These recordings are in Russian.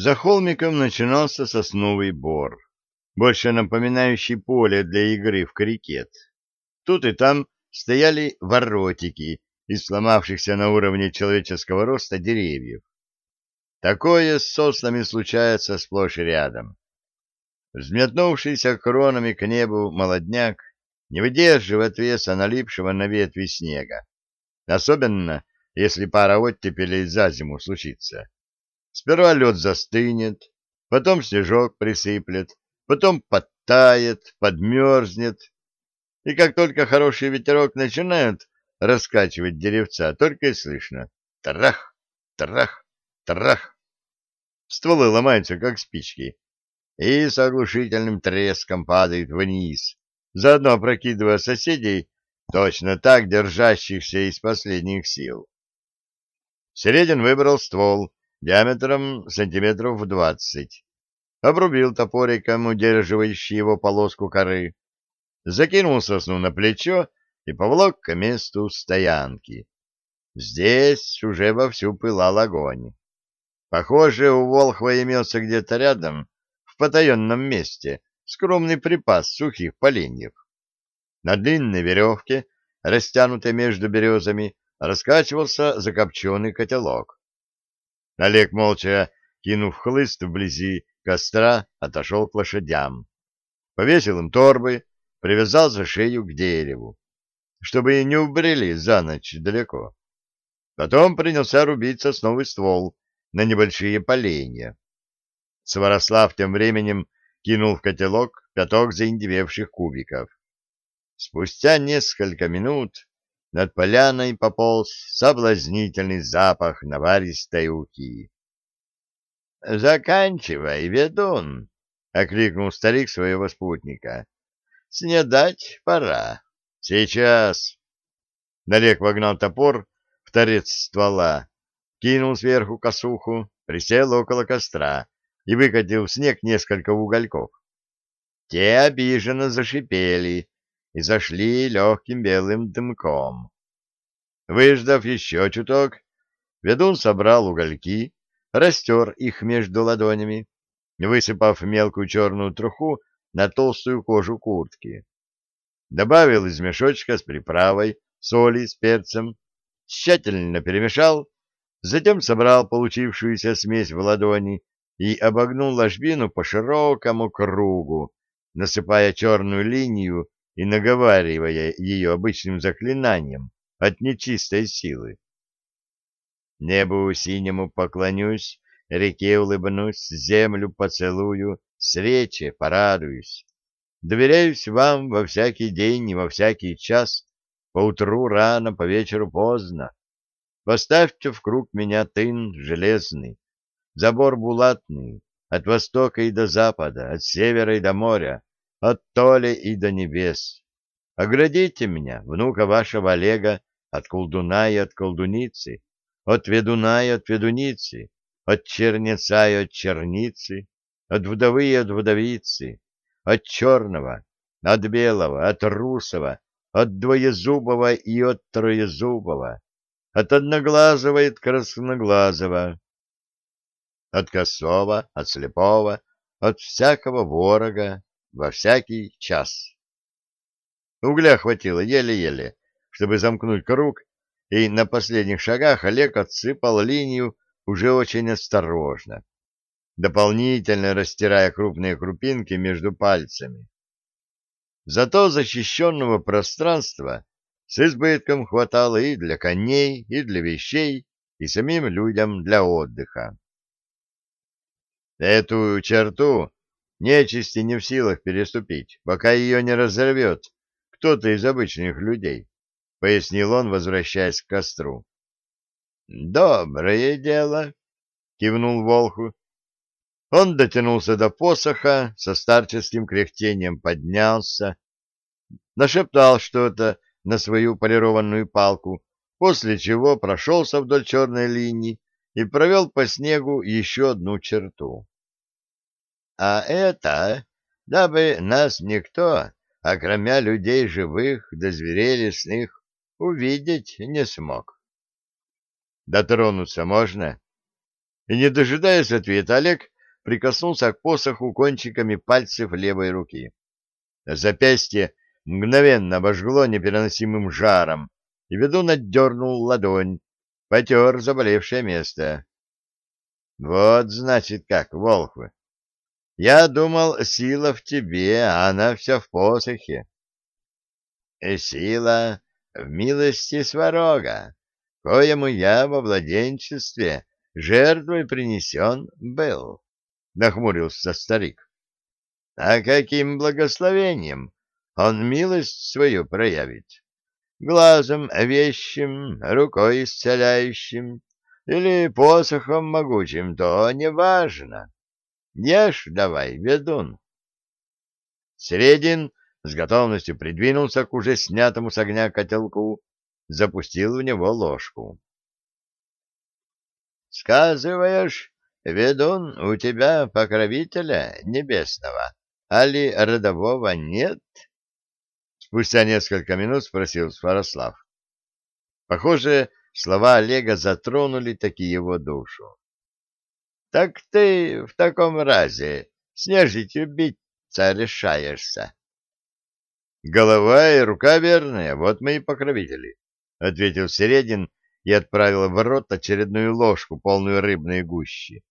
За холмиком начинался сосновый бор, больше напоминающий поле для игры в крикет. Тут и там стояли воротики из сломавшихся на уровне человеческого роста деревьев. Такое с соснами случается сплошь и рядом. Взметнувшийся кронами к небу молодняк не выдерживает веса налипшего на ветви снега, особенно если пара оттепелей за зиму случится. Сперва лед застынет, потом снежок присыплет, потом подтает, подмерзнет, и как только хороший ветерок начинает раскачивать деревца, только и слышно трах, трах, трах. Стволы ломаются, как спички, и с оглушительным треском падают вниз, заодно опрокидывая соседей, точно так держащихся из последних сил. Середин выбрал ствол диаметром сантиметров двадцать, обрубил топориком удерживающий его полоску коры, закинул сосну на плечо и повлок к месту стоянки. Здесь уже вовсю пылал огонь. Похоже, у Волхва имелся где-то рядом, в потаенном месте, скромный припас сухих поленьев. На длинной веревке, растянутой между березами, раскачивался закопченный котелок. Олег, молча кинув хлыст вблизи костра, отошел к лошадям. Повесил им торбы, привязал за шею к дереву, чтобы не убрели за ночь далеко. Потом принялся рубить сосновый ствол на небольшие поленья. Сварослав тем временем кинул в котелок пяток заиндевевших кубиков. Спустя несколько минут над поляной пополз соблазнительный запах наваристой уки. — Заканчивай, ведун! — окликнул старик своего спутника. — Снедать пора. — Сейчас! Налег вогнал топор в торец ствола, кинул сверху косуху, присел около костра и выкатил в снег несколько угольков. Те обиженно зашипели, и зашли легким белым дымком. Выждав еще чуток, ведун собрал угольки, растер их между ладонями, высыпав мелкую черную труху на толстую кожу куртки. Добавил из мешочка с приправой, соли с перцем, тщательно перемешал, затем собрал получившуюся смесь в ладони и обогнул ложбину по широкому кругу, насыпая черную линию и наговаривая ее обычным заклинанием от нечистой силы. Небу синему поклонюсь, реке улыбнусь, землю поцелую, с речи порадуюсь. Доверяюсь вам во всякий день и во всякий час, по утру рано, по вечеру поздно. Поставьте в круг меня тын железный, забор булатный, от востока и до запада, от севера и до моря, от толи и до небес. Оградите меня, внука вашего Олега, от колдуна и от колдуницы, от ведуна и от ведуницы, от чернеца и от черницы, от вдовы и от вдовицы, от черного, от белого, от русого, от двоезубого и от троезубого, от одноглазого и от красноглазого, от косого, от слепого, от всякого ворога, во всякий час. Угля хватило еле-еле, чтобы замкнуть круг, и на последних шагах Олег отсыпал линию уже очень осторожно, дополнительно растирая крупные крупинки между пальцами. Зато защищенного пространства с избытком хватало и для коней, и для вещей, и самим людям для отдыха. Эту черту Нечисти не в силах переступить, пока ее не разорвет кто-то из обычных людей, — пояснил он, возвращаясь к костру. — Доброе дело, — кивнул Волху. Он дотянулся до посоха, со старческим кряхтением поднялся, нашептал что-то на свою полированную палку, после чего прошелся вдоль черной линии и провел по снегу еще одну черту. А это, дабы нас никто, окромя людей живых да зверей лесных, увидеть не смог. Дотронуться можно? И, не дожидаясь ответа, Олег прикоснулся к посоху кончиками пальцев левой руки. Запястье мгновенно обожгло непереносимым жаром, и ведун отдернул ладонь, потер заболевшее место. Вот, значит, как, Волхвы. Я думал, сила в тебе, а она вся в посохе. И сила в милости сварога, коему я во владенчестве жертвой принесен был, — нахмурился старик. А каким благословением он милость свою проявит? Глазом вещим, рукой исцеляющим или посохом могучим, то неважно. Ешь давай, ведун. Средин с готовностью придвинулся к уже снятому с огня котелку, запустил в него ложку. — Сказываешь, ведун, у тебя покровителя небесного, али родового нет? Спустя несколько минут спросил Сварослав. Похоже, слова Олега затронули таки его душу. — Так ты в таком разе с нежитью биться решаешься? — Голова и рука верная, вот мои покровители, — ответил Середин и отправил в рот очередную ложку, полную рыбной гущи.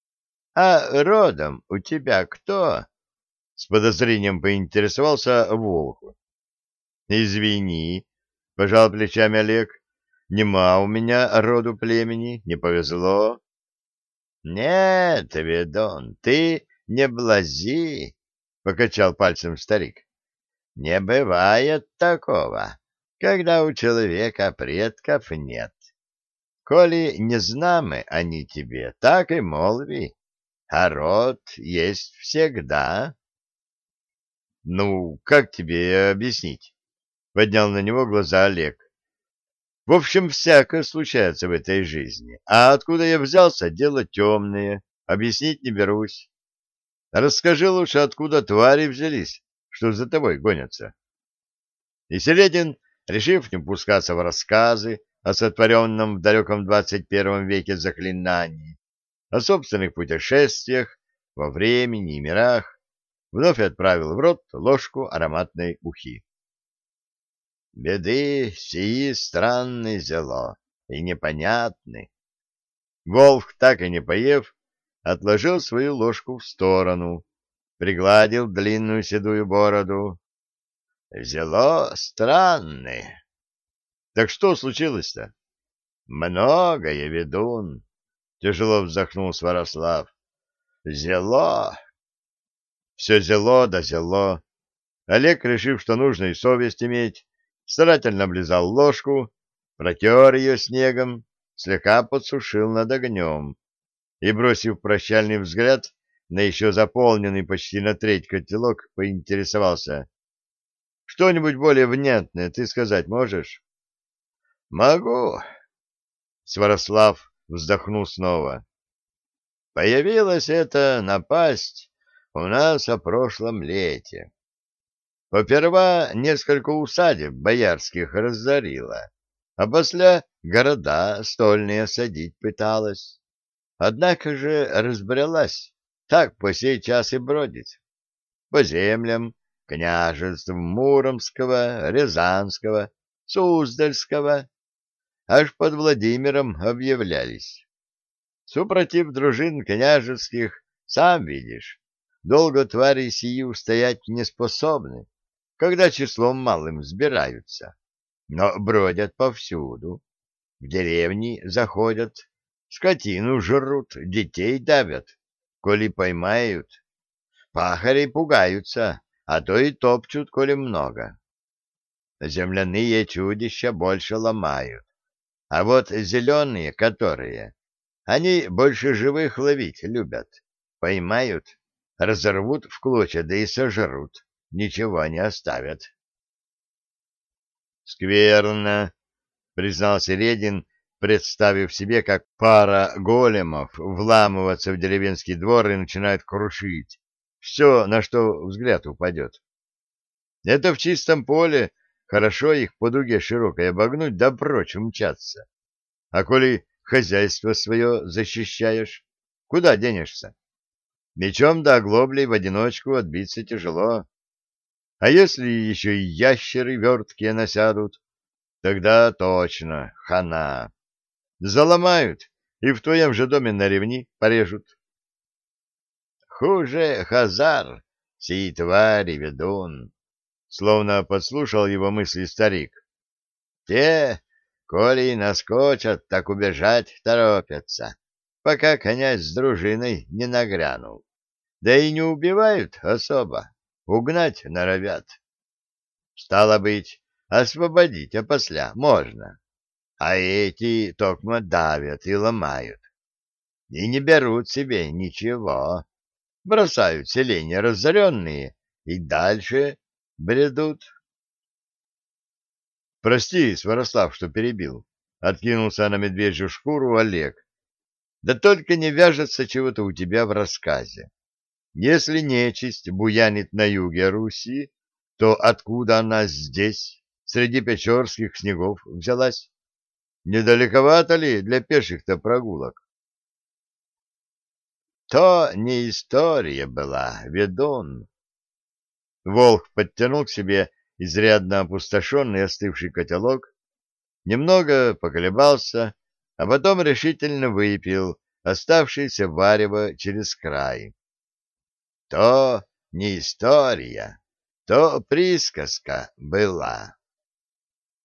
— А родом у тебя кто? — с подозрением поинтересовался Волху. Извини, — пожал плечами Олег. Нема у меня роду племени, не повезло. — Нет, ведун, ты не блази, — покачал пальцем старик. — Не бывает такого, когда у человека предков нет. Коли не знамы они тебе, так и молви, а род есть всегда. — Ну, как тебе объяснить? — поднял на него глаза Олег. В общем, всякое случается в этой жизни. А откуда я взялся, дело темное. Объяснить не берусь. Расскажи лучше, откуда твари взялись, что за тобой гонятся. И Середин, решив не пускаться в рассказы о сотворенном в далеком двадцать первом веке заклинании, о собственных путешествиях во времени и мирах, вновь отправил в рот ложку ароматной ухи. Беды сии странны зело и непонятны. Волк, так и не поев, отложил свою ложку в сторону, пригладил длинную седую бороду. Зело странны. Так что случилось-то? Многое, ведун, тяжело вздохнул Сварослав. Зело. Все зело да зело. Олег, решив, что нужно и совесть иметь, старательно облизал ложку, протер ее снегом, слегка подсушил над огнем и, бросив прощальный взгляд на еще заполненный почти на треть котелок, поинтересовался. — Что-нибудь более внятное ты сказать можешь? — Могу. Сварослав вздохнул снова. — Появилась эта напасть у нас о прошлом лете. Поперва несколько усадеб боярских разорила, а после города стольные садить пыталась. Однако же разбрелась, так по сей час и бродит. По землям княжеств Муромского, Рязанского, Суздальского, аж под Владимиром объявлялись. Супротив дружин княжеских, сам видишь, долго твари сии устоять не способны когда числом малым сбираются, но бродят повсюду. В деревни заходят, скотину жрут, детей давят, коли поймают. Пахари пугаются, а то и топчут, коли много. Земляные чудища больше ломают, а вот зеленые, которые, они больше живых ловить любят. Поймают, разорвут в клочья, да и сожрут ничего не оставят. Скверно, признал Середин, представив себе, как пара големов вламываться в деревенский двор и начинают крушить все, на что взгляд упадет. Это в чистом поле хорошо их по дуге широкой обогнуть, да прочь умчаться. А коли хозяйство свое защищаешь. Куда денешься? Мечом да оглоблей в одиночку отбиться тяжело. А если еще и ящеры верткие насядут, тогда точно хана. Заломают и в твоем же доме на ревни порежут. Хуже Хазар, сей твари ведун, словно подслушал его мысли старик. Те, коли наскочат, так убежать торопятся, пока князь с дружиной не нагрянул. Да и не убивают особо, угнать норовят. Стало быть, освободить опосля можно, а эти токмо давят и ломают. И не берут себе ничего, бросают селения разоренные и дальше бредут. Прости, Сварослав, что перебил. Откинулся на медвежью шкуру Олег. Да только не вяжется чего-то у тебя в рассказе. Если нечисть буянит на юге Руси, то откуда она здесь, среди печорских снегов, взялась? Недалековато ли для пеших-то прогулок? То не история была, ведун. Волк подтянул к себе изрядно опустошенный остывший котелок, немного поколебался, а потом решительно выпил оставшееся варево через край. То не история, то присказка была.